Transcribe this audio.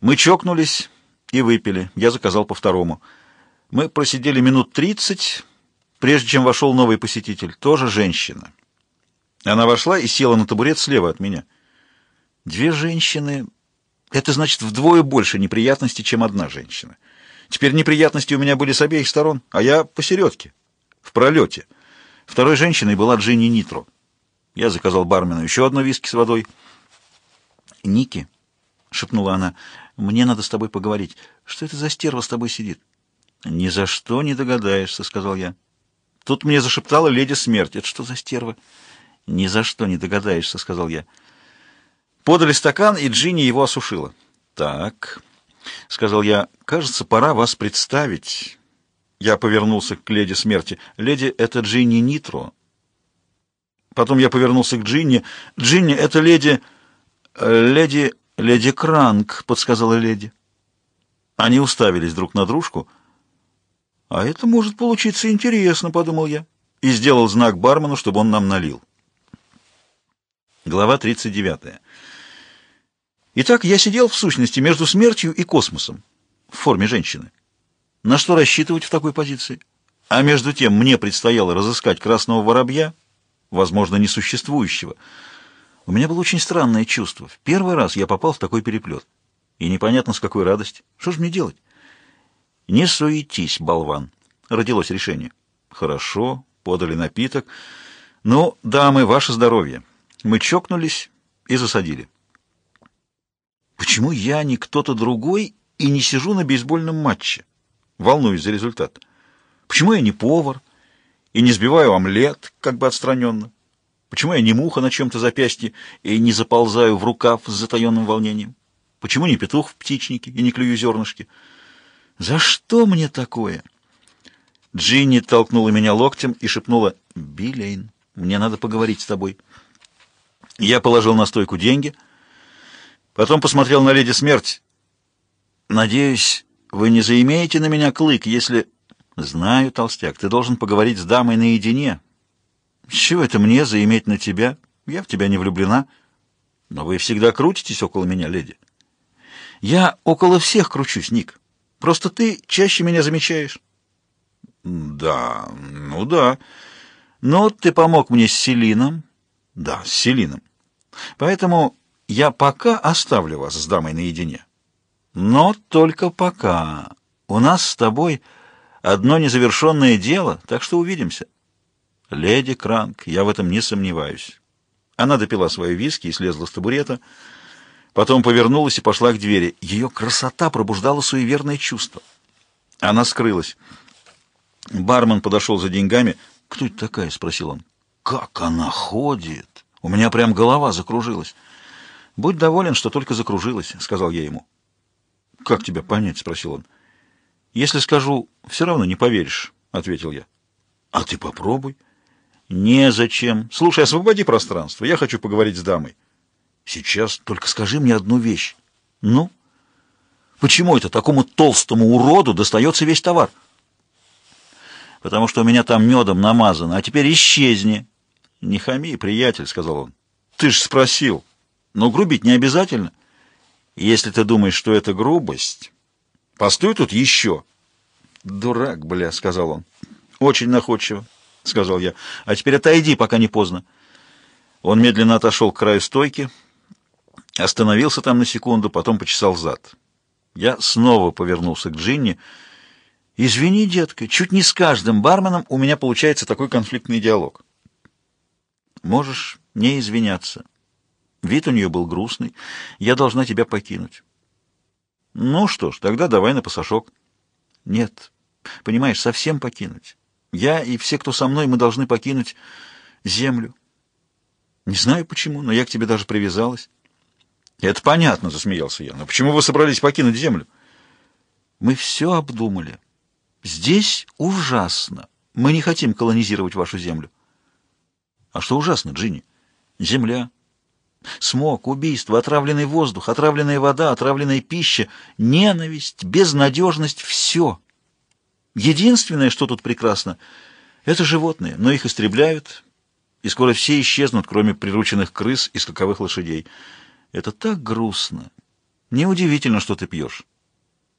Мы чокнулись и выпили. Я заказал по второму. Мы просидели минут тридцать, прежде чем вошел новый посетитель, тоже женщина. Она вошла и села на табурет слева от меня. Две женщины — это значит вдвое больше неприятностей, чем одна женщина. Теперь неприятности у меня были с обеих сторон, а я посередке, в пролете. Второй женщиной была Джинни Нитро. Я заказал бармену еще одно виски с водой. «Ники», — шепнула она, — «мне надо с тобой поговорить. Что это за стерва с тобой сидит?» «Ни за что не догадаешься», — сказал я. Тут мне зашептала леди смерть. «Это что за стерва?» «Ни за что не догадаешься», — сказал я. Подали стакан, и Джинни его осушила. «Так», — сказал я, — «кажется, пора вас представить». Я повернулся к леди смерти. «Леди, это Джинни Нитро». Потом я повернулся к Джинни. «Джинни, это леди...» «Леди... леди Кранк», — подсказала леди. Они уставились друг на дружку. «А это может получиться интересно», — подумал я. И сделал знак бармену, чтобы он нам налил. Глава 39. Итак, я сидел в сущности между смертью и космосом в форме женщины. На что рассчитывать в такой позиции? А между тем мне предстояло разыскать красного воробья, возможно, несуществующего. У меня было очень странное чувство. В первый раз я попал в такой переплет. И непонятно с какой радости. Что же мне делать? Не суетись, болван. Родилось решение. Хорошо, подали напиток. Ну, дамы, ваше здоровье. Мы чокнулись и засадили. Почему я не кто-то другой и не сижу на бейсбольном матче? Волнуюсь за результат. Почему я не повар и не сбиваю омлет, как бы отстраненно? Почему я не муха на чем-то запястье и не заползаю в рукав с затаенным волнением? Почему не петух в птичнике и не клюю зернышки? За что мне такое? Джинни толкнула меня локтем и шепнула, «Билейн, мне надо поговорить с тобой». Я положил на стойку деньги, потом посмотрел на леди смерть. «Надеюсь, вы не заимеете на меня клык, если...» «Знаю, толстяк, ты должен поговорить с дамой наедине». «С чего это мне заиметь на тебя? Я в тебя не влюблена». «Но вы всегда крутитесь около меня, леди». «Я около всех кручусь, Ник. Просто ты чаще меня замечаешь». «Да, ну да. Но ты помог мне с Селином». «Да, с Селином. Поэтому я пока оставлю вас с дамой наедине. Но только пока. У нас с тобой одно незавершенное дело, так что увидимся. Леди Кранк, я в этом не сомневаюсь. Она допила свою виски и слезла с табурета, потом повернулась и пошла к двери. Ее красота пробуждала суеверное чувство. Она скрылась. Бармен подошел за деньгами. «Кто это такая?» — спросил он. «Как она ходит!» У меня прям голова закружилась. «Будь доволен, что только закружилась», — сказал я ему. «Как тебя понять?» — спросил он. «Если скажу, все равно не поверишь», — ответил я. «А ты попробуй». «Незачем. Слушай, освободи пространство. Я хочу поговорить с дамой». «Сейчас только скажи мне одну вещь». «Ну?» «Почему это такому толстому уроду достается весь товар?» «Потому что у меня там медом намазано. А теперь исчезни». «Не хами, приятель», — сказал он. «Ты ж спросил. Но грубить не обязательно. Если ты думаешь, что это грубость, постой тут еще». «Дурак, бля», — сказал он. «Очень находчиво», — сказал я. «А теперь отойди, пока не поздно». Он медленно отошел к краю стойки, остановился там на секунду, потом почесал зад. Я снова повернулся к Джинни. «Извини, детка, чуть не с каждым барменом у меня получается такой конфликтный диалог». Можешь не извиняться. Вид у нее был грустный. Я должна тебя покинуть. Ну что ж, тогда давай на пасашок. Нет, понимаешь, совсем покинуть. Я и все, кто со мной, мы должны покинуть землю. Не знаю почему, но я к тебе даже привязалась. Это понятно, засмеялся я. Но почему вы собрались покинуть землю? Мы все обдумали. Здесь ужасно. Мы не хотим колонизировать вашу землю. А что ужасно, Джинни? Земля. Смог, убийство, отравленный воздух, отравленная вода, отравленная пища, ненависть, безнадежность — все. Единственное, что тут прекрасно, — это животные, но их истребляют, и скоро все исчезнут, кроме прирученных крыс и скаковых лошадей. Это так грустно. Неудивительно, что ты пьешь.